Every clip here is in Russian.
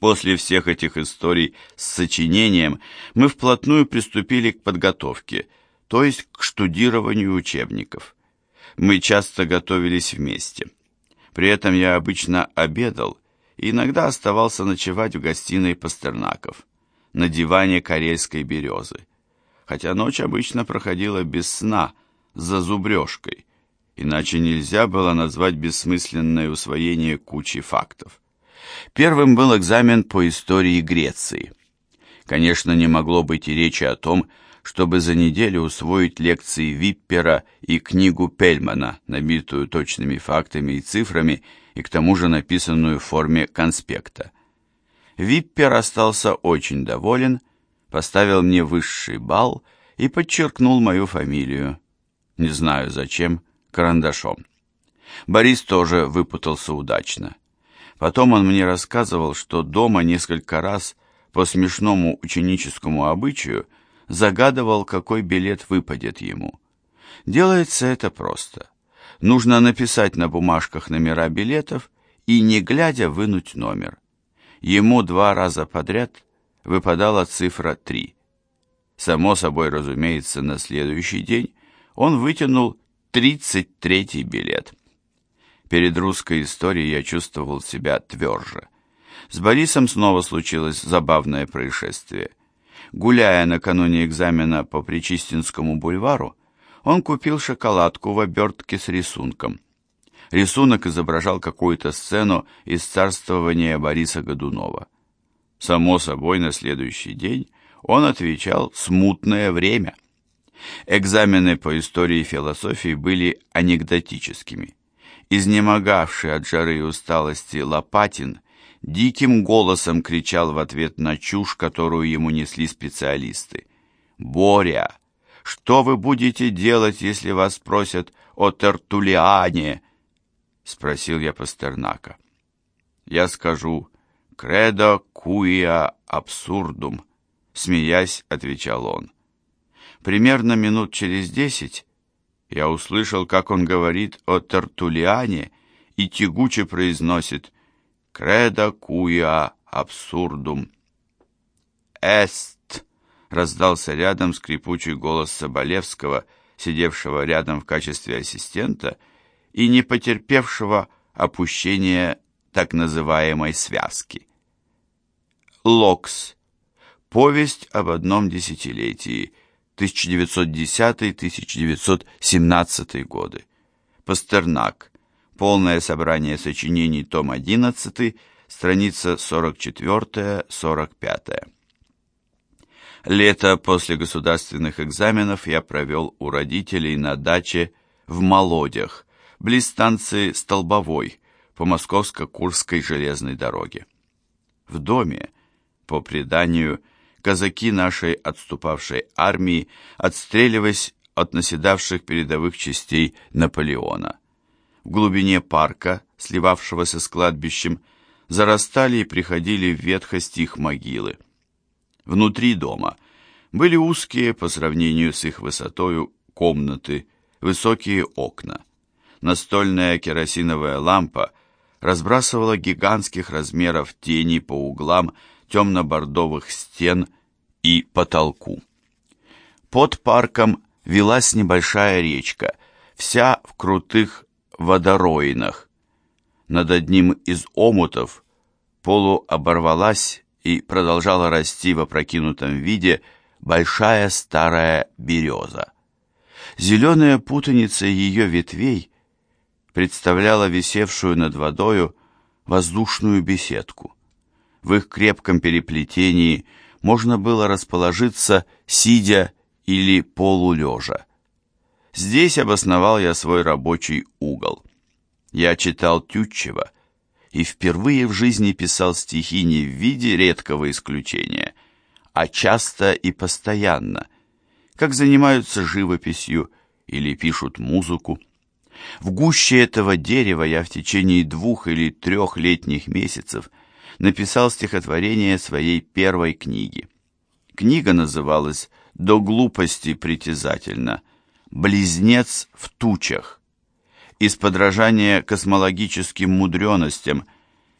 После всех этих историй с сочинением мы вплотную приступили к подготовке, то есть к штудированию учебников. Мы часто готовились вместе. При этом я обычно обедал и иногда оставался ночевать в гостиной Пастернаков, на диване карельской березы. Хотя ночь обычно проходила без сна, за зубрежкой, иначе нельзя было назвать бессмысленное усвоение кучи фактов. Первым был экзамен по истории Греции. Конечно, не могло быть и речи о том, чтобы за неделю усвоить лекции Виппера и книгу Пельмана, набитую точными фактами и цифрами, и к тому же написанную в форме конспекта. Виппер остался очень доволен, поставил мне высший балл и подчеркнул мою фамилию. Не знаю зачем, карандашом. Борис тоже выпутался удачно. Потом он мне рассказывал, что дома несколько раз по смешному ученическому обычаю загадывал, какой билет выпадет ему. Делается это просто. Нужно написать на бумажках номера билетов и, не глядя, вынуть номер. Ему два раза подряд выпадала цифра 3. Само собой, разумеется, на следующий день он вытянул 33-й билет. Перед русской историей я чувствовал себя тверже. С Борисом снова случилось забавное происшествие. Гуляя накануне экзамена по Причистинскому бульвару, он купил шоколадку в обертке с рисунком. Рисунок изображал какую-то сцену из царствования Бориса Годунова. Само собой, на следующий день он отвечал «смутное время». Экзамены по истории и философии были анекдотическими. Изнемогавший от жары и усталости Лопатин диким голосом кричал в ответ на чушь, которую ему несли специалисты. «Боря, что вы будете делать, если вас спросят о Тертулиане?» — спросил я Пастернака. «Я скажу, кредо куия абсурдум», — смеясь, отвечал он. Примерно минут через десять я услышал, как он говорит о Тертулиане и тягуче произносит «Кредо куя абсурдум». «Эст!» — раздался рядом скрипучий голос Соболевского, сидевшего рядом в качестве ассистента и не потерпевшего опущения так называемой связки. Локс. Повесть об одном десятилетии – 1910-1917 годы. Пастернак. Полное собрание сочинений, том 11, страница 44-45. Лето после государственных экзаменов я провел у родителей на даче в Молодях, близ станции Столбовой, по Московско-Курской железной дороге. В доме, по преданию, казаки нашей отступавшей армии, отстреливаясь от наседавших передовых частей Наполеона. В глубине парка, сливавшегося с кладбищем, зарастали и приходили в ветхость их могилы. Внутри дома были узкие по сравнению с их высотою комнаты, высокие окна. Настольная керосиновая лампа разбрасывала гигантских размеров тени по углам темно-бордовых стен и потолку. Под парком велась небольшая речка, вся в крутых водороинах. Над одним из омутов полу оборвалась и продолжала расти в опрокинутом виде большая старая береза. Зеленая путаница ее ветвей представляла висевшую над водою воздушную беседку. В их крепком переплетении можно было расположиться, сидя или полулежа. Здесь обосновал я свой рабочий угол. Я читал Тютчева и впервые в жизни писал стихи не в виде редкого исключения, а часто и постоянно, как занимаются живописью или пишут музыку. В гуще этого дерева я в течение двух или трех летних месяцев – написал стихотворение своей первой книги. Книга называлась «До глупости притязательно. Близнец в тучах». Из подражания космологическим мудренностям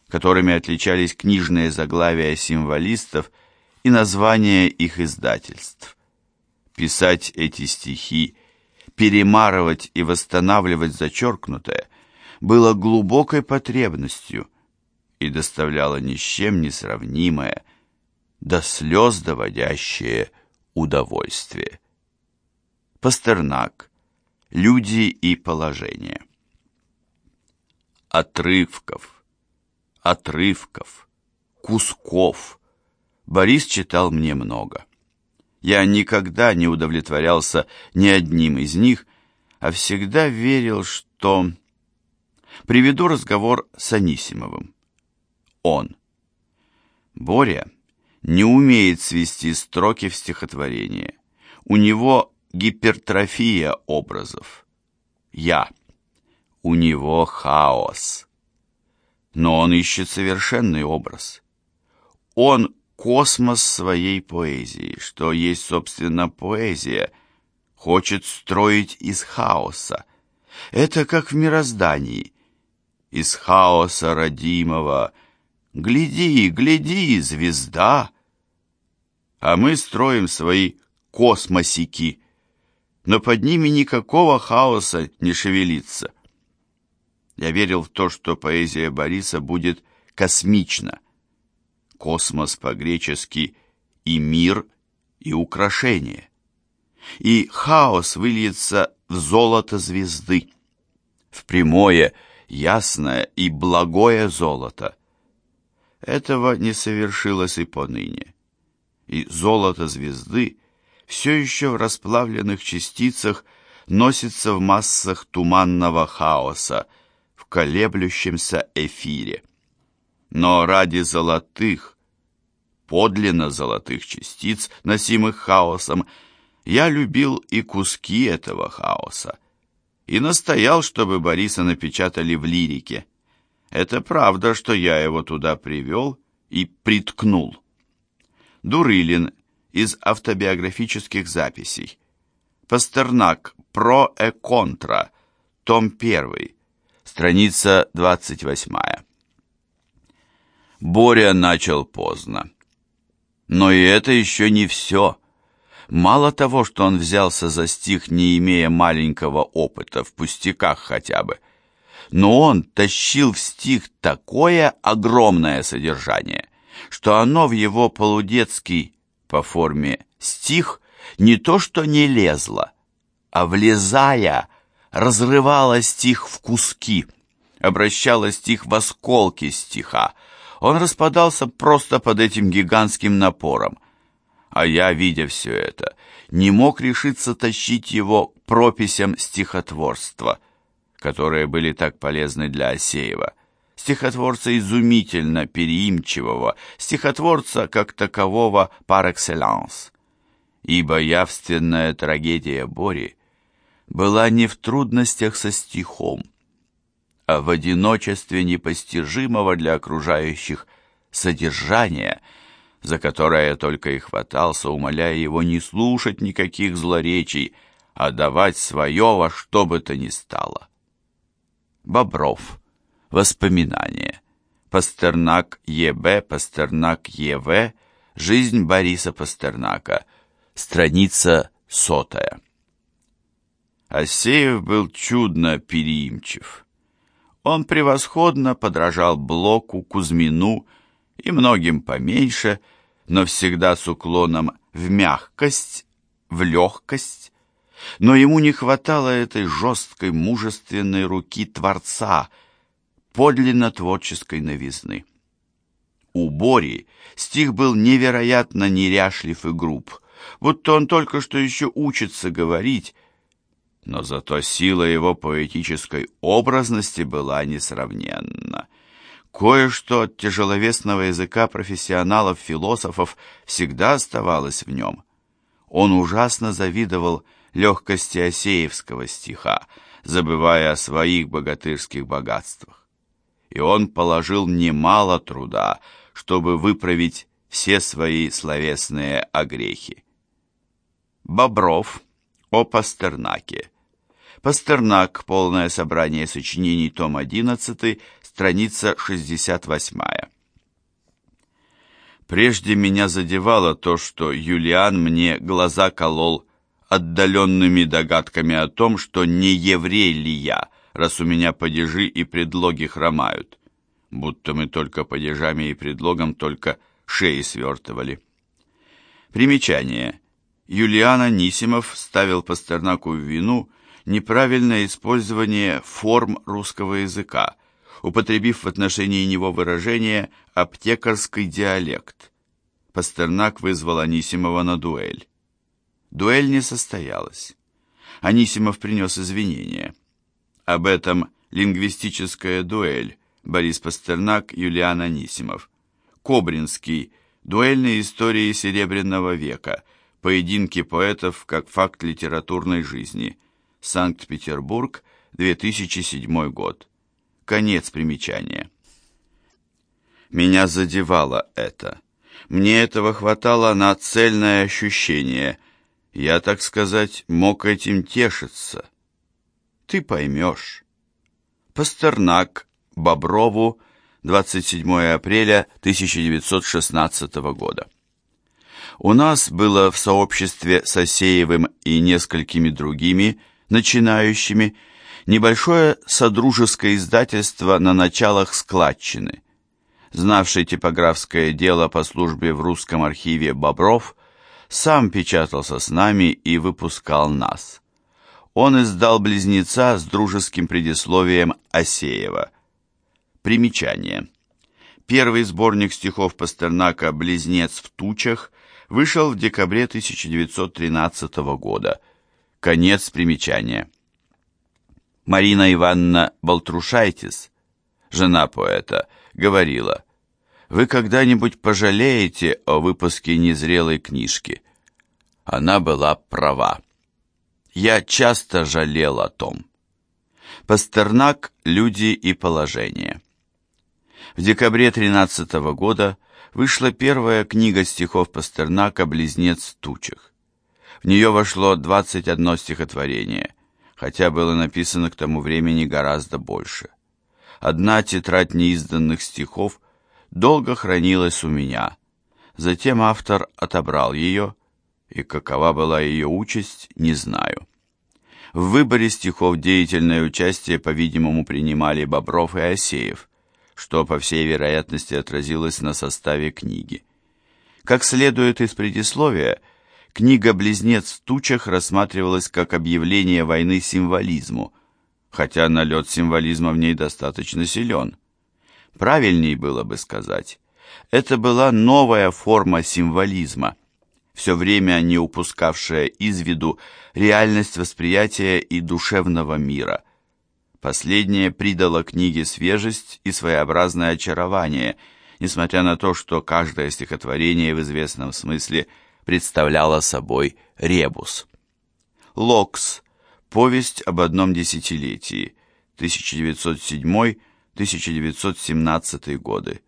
которыми отличались книжные заглавия символистов и названия их издательств. Писать эти стихи, перемарывать и восстанавливать зачеркнутое было глубокой потребностью и доставляло ни с чем не сравнимое, до слез доводящее удовольствие. Пастернак. Люди и положение. Отрывков, отрывков, кусков. Борис читал мне много. Я никогда не удовлетворялся ни одним из них, а всегда верил, что... Приведу разговор с Анисимовым. Он. Боря не умеет свести строки в стихотворение. У него гипертрофия образов. Я. У него хаос. Но он ищет совершенный образ. Он космос своей поэзии, что есть, собственно, поэзия, хочет строить из хаоса. Это как в мироздании. Из хаоса родимого «Гляди, гляди, звезда!» А мы строим свои космосики, но под ними никакого хаоса не шевелится. Я верил в то, что поэзия Бориса будет космична, Космос по-гречески и мир, и украшение. И хаос выльется в золото звезды, в прямое, ясное и благое золото. Этого не совершилось и поныне. И золото звезды все еще в расплавленных частицах носится в массах туманного хаоса, в колеблющемся эфире. Но ради золотых, подлинно золотых частиц, носимых хаосом, я любил и куски этого хаоса. И настоял, чтобы Бориса напечатали в лирике. Это правда, что я его туда привел и приткнул. Дурылин из автобиографических записей. Пастернак «Про и контра», том 1, страница 28. Боря начал поздно. Но и это еще не все. Мало того, что он взялся за стих, не имея маленького опыта, в пустяках хотя бы, но он тащил в стих такое огромное содержание, что оно в его полудетский по форме стих не то что не лезло, а влезая, разрывало стих в куски, обращало стих в осколки стиха, он распадался просто под этим гигантским напором. А я, видя все это, не мог решиться тащить его к прописям стихотворства, которые были так полезны для Осеева. Стихотворца изумительно переимчивого, стихотворца как такового par excellence. Ибо явственная трагедия Бори была не в трудностях со стихом, а в одиночестве непостижимого для окружающих содержания, за которое только и хватался, умоляя его не слушать никаких злоречий, а давать свое во что бы то ни стало. Бобров. Воспоминания. Пастернак Е.Б. Пастернак Е.В. Жизнь Бориса Пастернака. Страница сотая. Асеев был чудно переимчив. Он превосходно подражал Блоку, Кузьмину и многим поменьше, но всегда с уклоном в мягкость, в легкость. Но ему не хватало этой жесткой, мужественной руки Творца, подлинно творческой новизны. У Бори стих был невероятно неряшлив и груб, будто он только что еще учится говорить, но зато сила его поэтической образности была несравненна. Кое-что от тяжеловесного языка профессионалов-философов всегда оставалось в нем. Он ужасно завидовал легкости Осеевского стиха, забывая о своих богатырских богатствах. И он положил немало труда, чтобы выправить все свои словесные огрехи. Бобров о Пастернаке Пастернак. Полное собрание сочинений. Том 11. страница 68. Прежде меня задевало то, что Юлиан мне глаза колол отдаленными догадками о том, что не еврей ли я, раз у меня падежи и предлоги хромают, будто мы только падежами и предлогом только шеи свертывали. Примечание. Юлиан Анисимов ставил Пастернаку в вину неправильное использование форм русского языка, употребив в отношении него выражение «аптекарский диалект». Пастернак вызвал Анисимова на дуэль. Дуэль не состоялась. Анисимов принес извинения. Об этом лингвистическая дуэль Борис Пастернак, Юлиан Анисимов. Кобринский. Дуэльные истории Серебряного века. Поединки поэтов как факт литературной жизни. Санкт-Петербург, 2007 год. Конец примечания. Меня задевало это. Мне этого хватало на цельное ощущение. Я, так сказать, мог этим тешиться. Ты поймешь. Пастернак, Боброву, 27 апреля 1916 года. У нас было в сообществе с Осеевым и несколькими другими начинающими небольшое содружеское издательство на началах складчины. Знавший типографское дело по службе в русском архиве Бобров сам печатался с нами и выпускал нас. Он издал «Близнеца» с дружеским предисловием Осеева. Примечание. Первый сборник стихов Пастернака «Близнец в тучах» вышел в декабре 1913 года. Конец примечания. Марина Ивановна Балтрушайтис, жена поэта, говорила, «Вы когда-нибудь пожалеете о выпуске незрелой книжки?» Она была права. Я часто жалел о том. Пастернак «Люди и положение». В декабре 13 года вышла первая книга стихов Пастернака «Близнец в тучах». В нее вошло 21 стихотворение, хотя было написано к тому времени гораздо больше. Одна тетрадь неизданных стихов долго хранилась у меня. Затем автор отобрал ее, и какова была ее участь, не знаю. В выборе стихов деятельное участие, по-видимому, принимали Бобров и Осеев, что, по всей вероятности, отразилось на составе книги. Как следует из предисловия, Книга «Близнец в тучах» рассматривалась как объявление войны символизму, хотя налет символизма в ней достаточно силен. Правильней было бы сказать, это была новая форма символизма, все время не упускавшая из виду реальность восприятия и душевного мира. Последнее придало книге свежесть и своеобразное очарование, несмотря на то, что каждое стихотворение в известном смысле – представляла собой ребус. Локс. Повесть об одном десятилетии. 1907-1917 годы.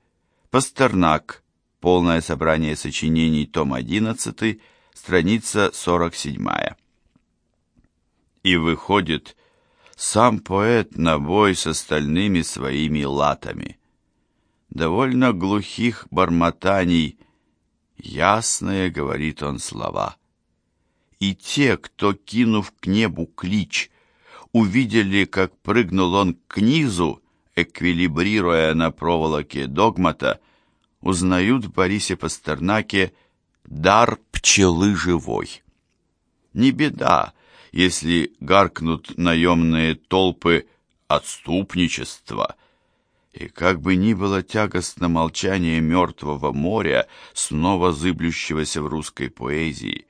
Пастернак. Полное собрание сочинений, том 11, страница 47. И выходит, сам поэт на бой с остальными своими латами. Довольно глухих бормотаний Ясные, говорит он, слова. И те, кто, кинув к небу клич, увидели, как прыгнул он к низу, эквилибрируя на проволоке догмата, узнают в Борисе Пастернаке дар пчелы живой. Не беда, если гаркнут наемные толпы отступничества — и как бы ни было тягостно молчание мертвого моря, снова зыблющегося в русской поэзии,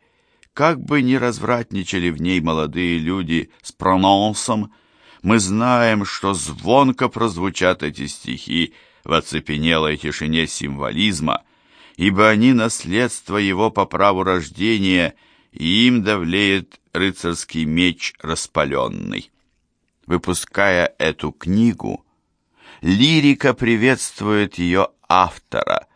как бы ни развратничали в ней молодые люди с прононсом, мы знаем, что звонко прозвучат эти стихи в оцепенелой тишине символизма, ибо они наследство его по праву рождения, и им давлеет рыцарский меч распаленный. Выпуская эту книгу, лирика приветствует ее автора,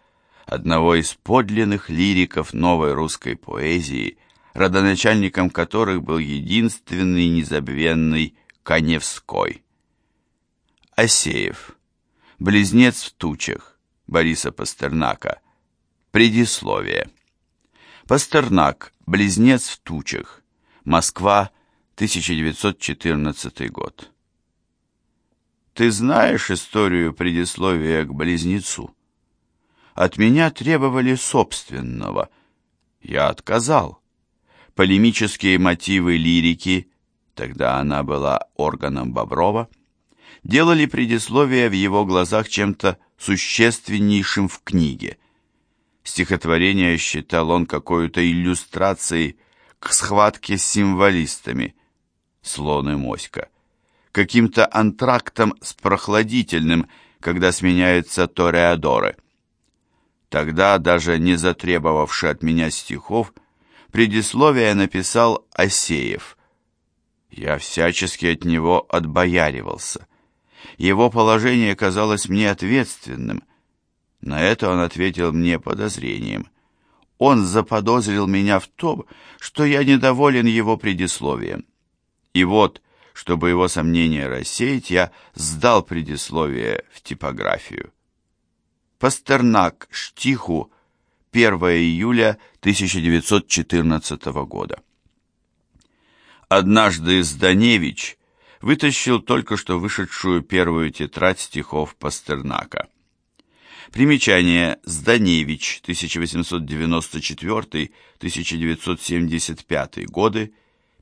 одного из подлинных лириков новой русской поэзии, родоначальником которых был единственный незабвенный Коневской. Осеев. «Близнец в тучах» Бориса Пастернака. Предисловие. Пастернак. «Близнец в тучах». Москва, 1914 год. Ты знаешь историю предисловия к «Близнецу»? От меня требовали собственного. Я отказал. Полемические мотивы лирики, тогда она была органом Боброва, делали предисловие в его глазах чем-то существеннейшим в книге. Стихотворение считал он какой-то иллюстрацией к схватке с символистами, слон и моська, каким-то антрактом с прохладительным, когда сменяются тореадоры. Тогда, даже не затребовавший от меня стихов, предисловие написал Осеев. Я всячески от него отбояривался. Его положение казалось мне ответственным. На это он ответил мне подозрением. Он заподозрил меня в том, что я недоволен его предисловием. И вот, чтобы его сомнения рассеять, я сдал предисловие в типографию. Пастернак Штиху 1 июля 1914 года. Однажды Зданевич вытащил только что вышедшую первую тетрадь стихов Пастернака. Примечание Зданевич 1894-1975 годы,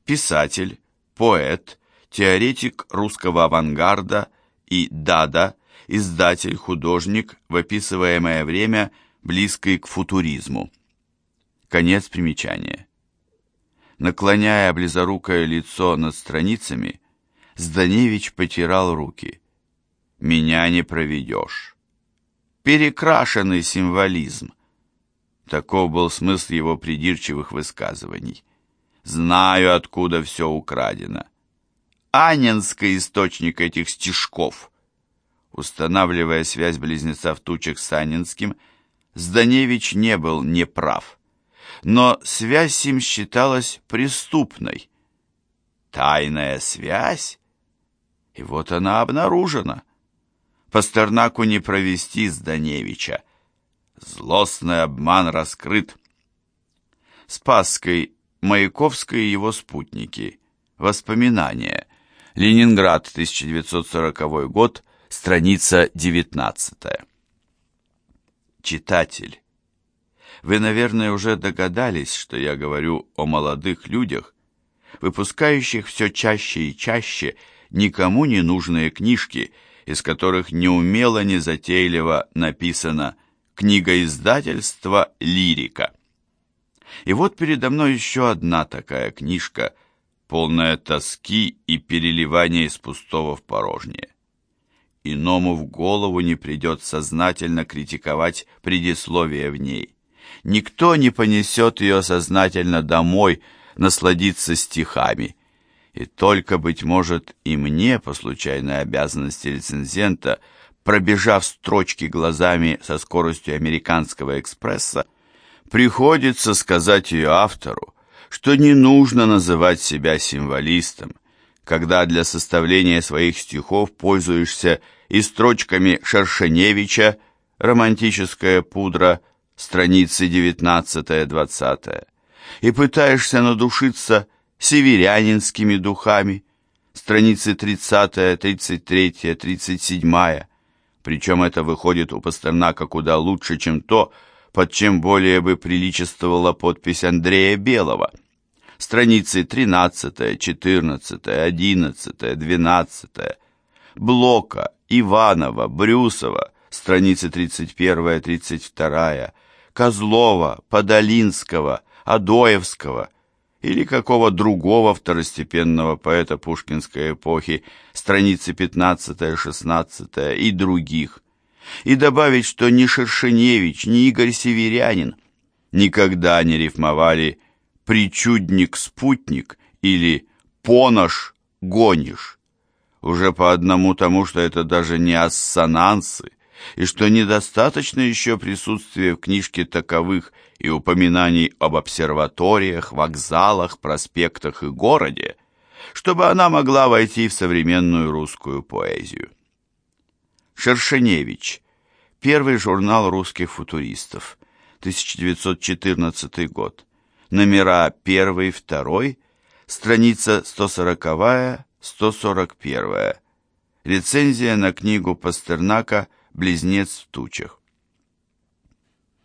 писатель, поэт, теоретик русского авангарда и Дада, издатель, художник в описываемое время близкий к футуризму. Конец примечания. Наклоняя близорукое лицо над страницами, Зданевич потирал руки. «Меня не проведешь». Перекрашенный символизм. Таков был смысл его придирчивых высказываний. Знаю, откуда все украдено. Анинский источник этих стишков. Устанавливая связь близнеца в тучах с Анинским, Зданевич не был неправ. Но связь им считалась преступной. Тайная связь? И вот она обнаружена. Пастернаку не провести Зданевича. Злостный обман раскрыт. Спасской, Маяковской и его спутники. Воспоминания. Ленинград, 1940 год, страница 19. Читатель, вы, наверное, уже догадались, что я говорю о молодых людях, выпускающих все чаще и чаще никому не нужные книжки, из которых неумело, незатейливо написано «Книга издательства «Лирика». И вот передо мной еще одна такая книжка, полная тоски и переливания из пустого в порожнее. Иному в голову не придет сознательно критиковать предисловие в ней. Никто не понесет ее сознательно домой, насладиться стихами. И только, быть может, и мне, по случайной обязанности рецензента, пробежав строчки глазами со скоростью американского экспресса, приходится сказать ее автору, что не нужно называть себя символистом, когда для составления своих стихов пользуешься и строчками Шершеневича «Романтическая пудра», страницы 19-20, и пытаешься надушиться северянинскими духами, страницы 30, 33, 37, причем это выходит у Пастернака куда лучше, чем то, под чем более бы приличествовала подпись Андрея Белого. Страницы 13, 14, 11, 12, Блока, Иванова, Брюсова, страницы 31-32, Козлова, Подолинского, Адоевского – или какого другого второстепенного поэта пушкинской эпохи, страницы 15-16 и других, и добавить, что ни Шершеневич, ни Игорь Северянин никогда не рифмовали «причудник-спутник» или «понож-гонишь», уже по одному тому, что это даже не ассонансы, и что недостаточно еще присутствия в книжке таковых и упоминаний об обсерваториях, вокзалах, проспектах и городе, чтобы она могла войти в современную русскую поэзию. Шершеневич. Первый журнал русских футуристов. 1914 год. Номера 1, 2, страница 140-141. Рецензия на книгу Пастернака «Близнец в тучах».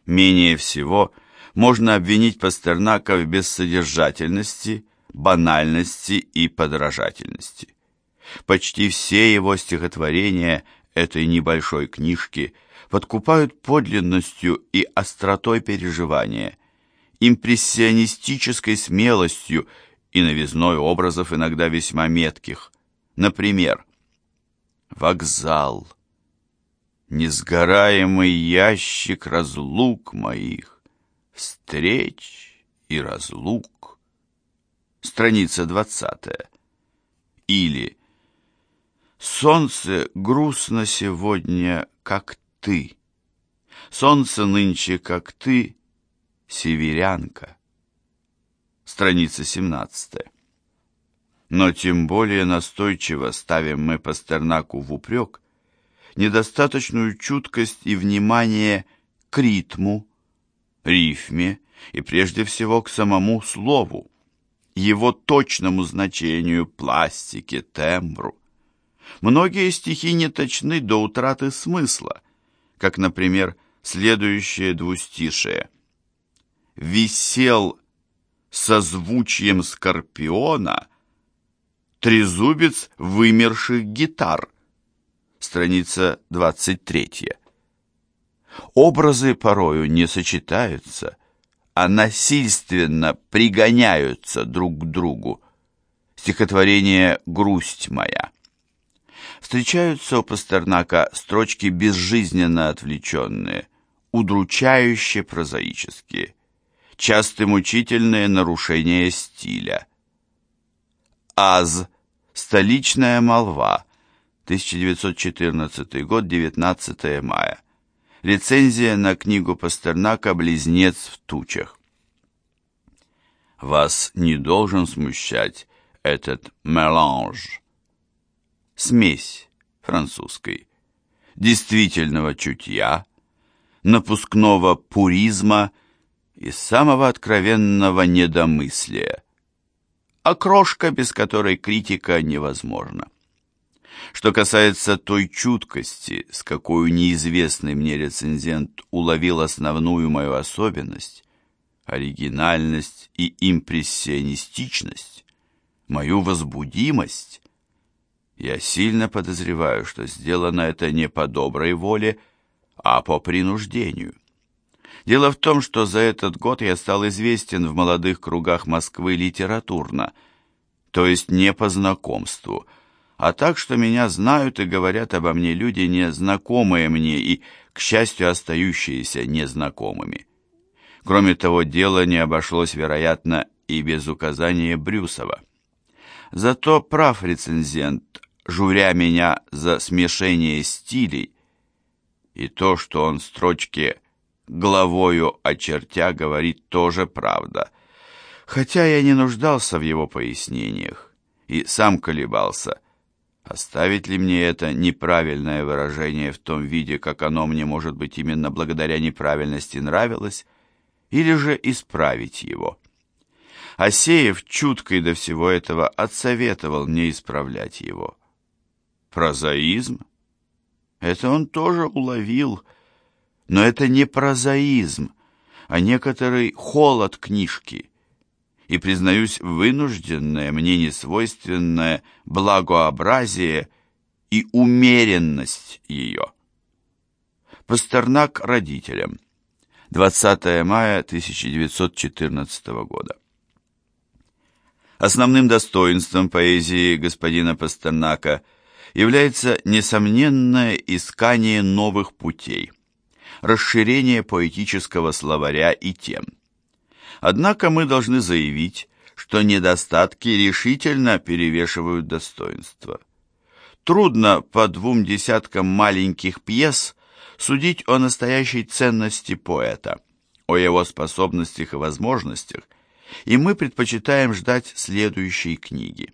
Менее всего можно обвинить Пастернака в бессодержательности, банальности и подражательности. Почти все его стихотворения этой небольшой книжки подкупают подлинностью и остротой переживания, импрессионистической смелостью и новизной образов иногда весьма метких. Например, «Вокзал», «Несгораемый ящик разлук моих», «Встреч и разлук», страница двадцатая, или Солнце грустно сегодня, как ты. Солнце нынче, как ты, северянка. Страница 17. Но тем более настойчиво ставим мы Пастернаку в упрек недостаточную чуткость и внимание к ритму, рифме и прежде всего к самому слову, его точному значению, пластике, тембру. Многие стихи не точны до утраты смысла, как, например, следующее двустишее. «Висел созвучием скорпиона трезубец вымерших гитар». Страница 23. Образы порою не сочетаются, а насильственно пригоняются друг к другу. Стихотворение «Грусть моя» встречаются у Пастернака строчки безжизненно отвлеченные, удручающе прозаические, часто мучительные нарушения стиля. Аз. Столичная молва. 1914 год, 19 мая. Рецензия на книгу Пастернака «Близнец в тучах». Вас не должен смущать этот меланж смесь французской, действительного чутья, напускного пуризма и самого откровенного недомыслия, окрошка, без которой критика невозможна. Что касается той чуткости, с какой неизвестный мне рецензент уловил основную мою особенность, оригинальность и импрессионистичность, мою возбудимость, я сильно подозреваю, что сделано это не по доброй воле, а по принуждению. Дело в том, что за этот год я стал известен в молодых кругах Москвы литературно, то есть не по знакомству, а так, что меня знают и говорят обо мне люди, незнакомые мне и, к счастью, остающиеся незнакомыми. Кроме того, дело не обошлось, вероятно, и без указания Брюсова. Зато прав рецензент, журя меня за смешение стилей, и то, что он строчки главою очертя говорит тоже правда, хотя я не нуждался в его пояснениях и сам колебался, оставить ли мне это неправильное выражение в том виде, как оно мне, может быть, именно благодаря неправильности нравилось, или же исправить его. Асеев чутко и до всего этого отсоветовал мне исправлять его. Прозаизм? Это он тоже уловил, но это не прозаизм, а некоторый холод книжки и, признаюсь, вынужденное, мне несвойственное благообразие и умеренность ее. Пастернак родителям. 20 мая 1914 года. Основным достоинством поэзии господина Пастернака – является несомненное искание новых путей, расширение поэтического словаря и тем. Однако мы должны заявить, что недостатки решительно перевешивают достоинства. Трудно по двум десяткам маленьких пьес судить о настоящей ценности поэта, о его способностях и возможностях, и мы предпочитаем ждать следующей книги.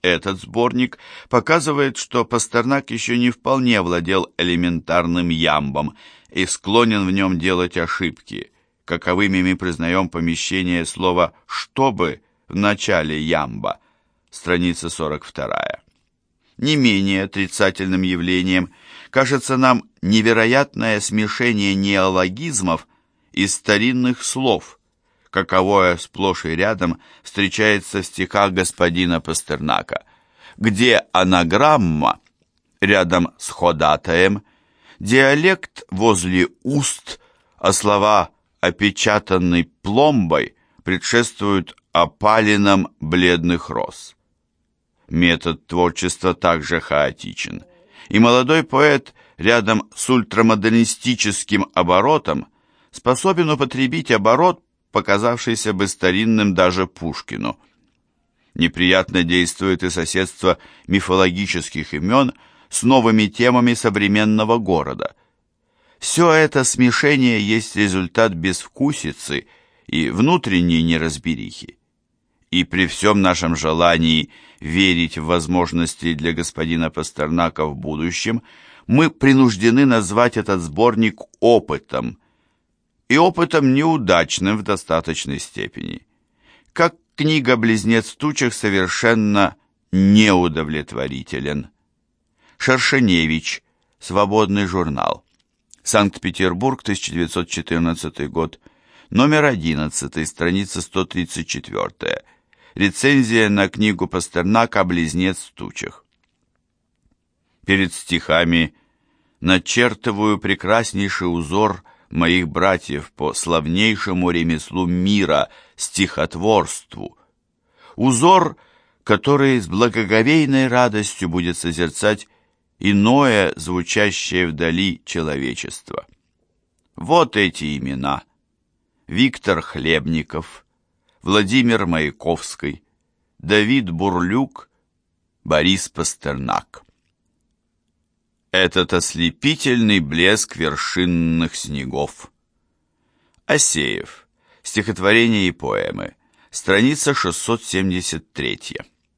этот сборник показывает, что Пастернак еще не вполне владел элементарным ямбом и склонен в нем делать ошибки, каковыми мы признаем помещение слова «чтобы» в начале ямба, страница 42. Не менее отрицательным явлением кажется нам невероятное смешение неологизмов из старинных слов, каковое сплошь и рядом встречается в стихах господина Пастернака, где анаграмма рядом с ходатаем, диалект возле уст, а слова опечатанной пломбой предшествуют опалинам бледных роз. Метод творчества также хаотичен, и молодой поэт рядом с ультрамодернистическим оборотом способен употребить оборот, показавшийся бы старинным даже Пушкину. Неприятно действует и соседство мифологических имен с новыми темами современного города. Все это смешение есть результат безвкусицы и внутренней неразберихи. И при всем нашем желании верить в возможности для господина Пастернака в будущем, мы принуждены назвать этот сборник опытом, и опытом неудачным в достаточной степени. Как книга «Близнец тучах» совершенно неудовлетворителен. Шершеневич. Свободный журнал. Санкт-Петербург, 1914 год. Номер 11, страница 134. Рецензия на книгу Пастернака «Близнец в тучах». Перед стихами начертываю прекраснейший узор моих братьев по славнейшему ремеслу мира, стихотворству. Узор, который с благоговейной радостью будет созерцать иное, звучащее вдали человечество. Вот эти имена. Виктор Хлебников, Владимир Маяковский, Давид Бурлюк, Борис Пастернак. Этот ослепительный блеск вершинных снегов. Асеев. Стихотворение и поэмы. Страница 673.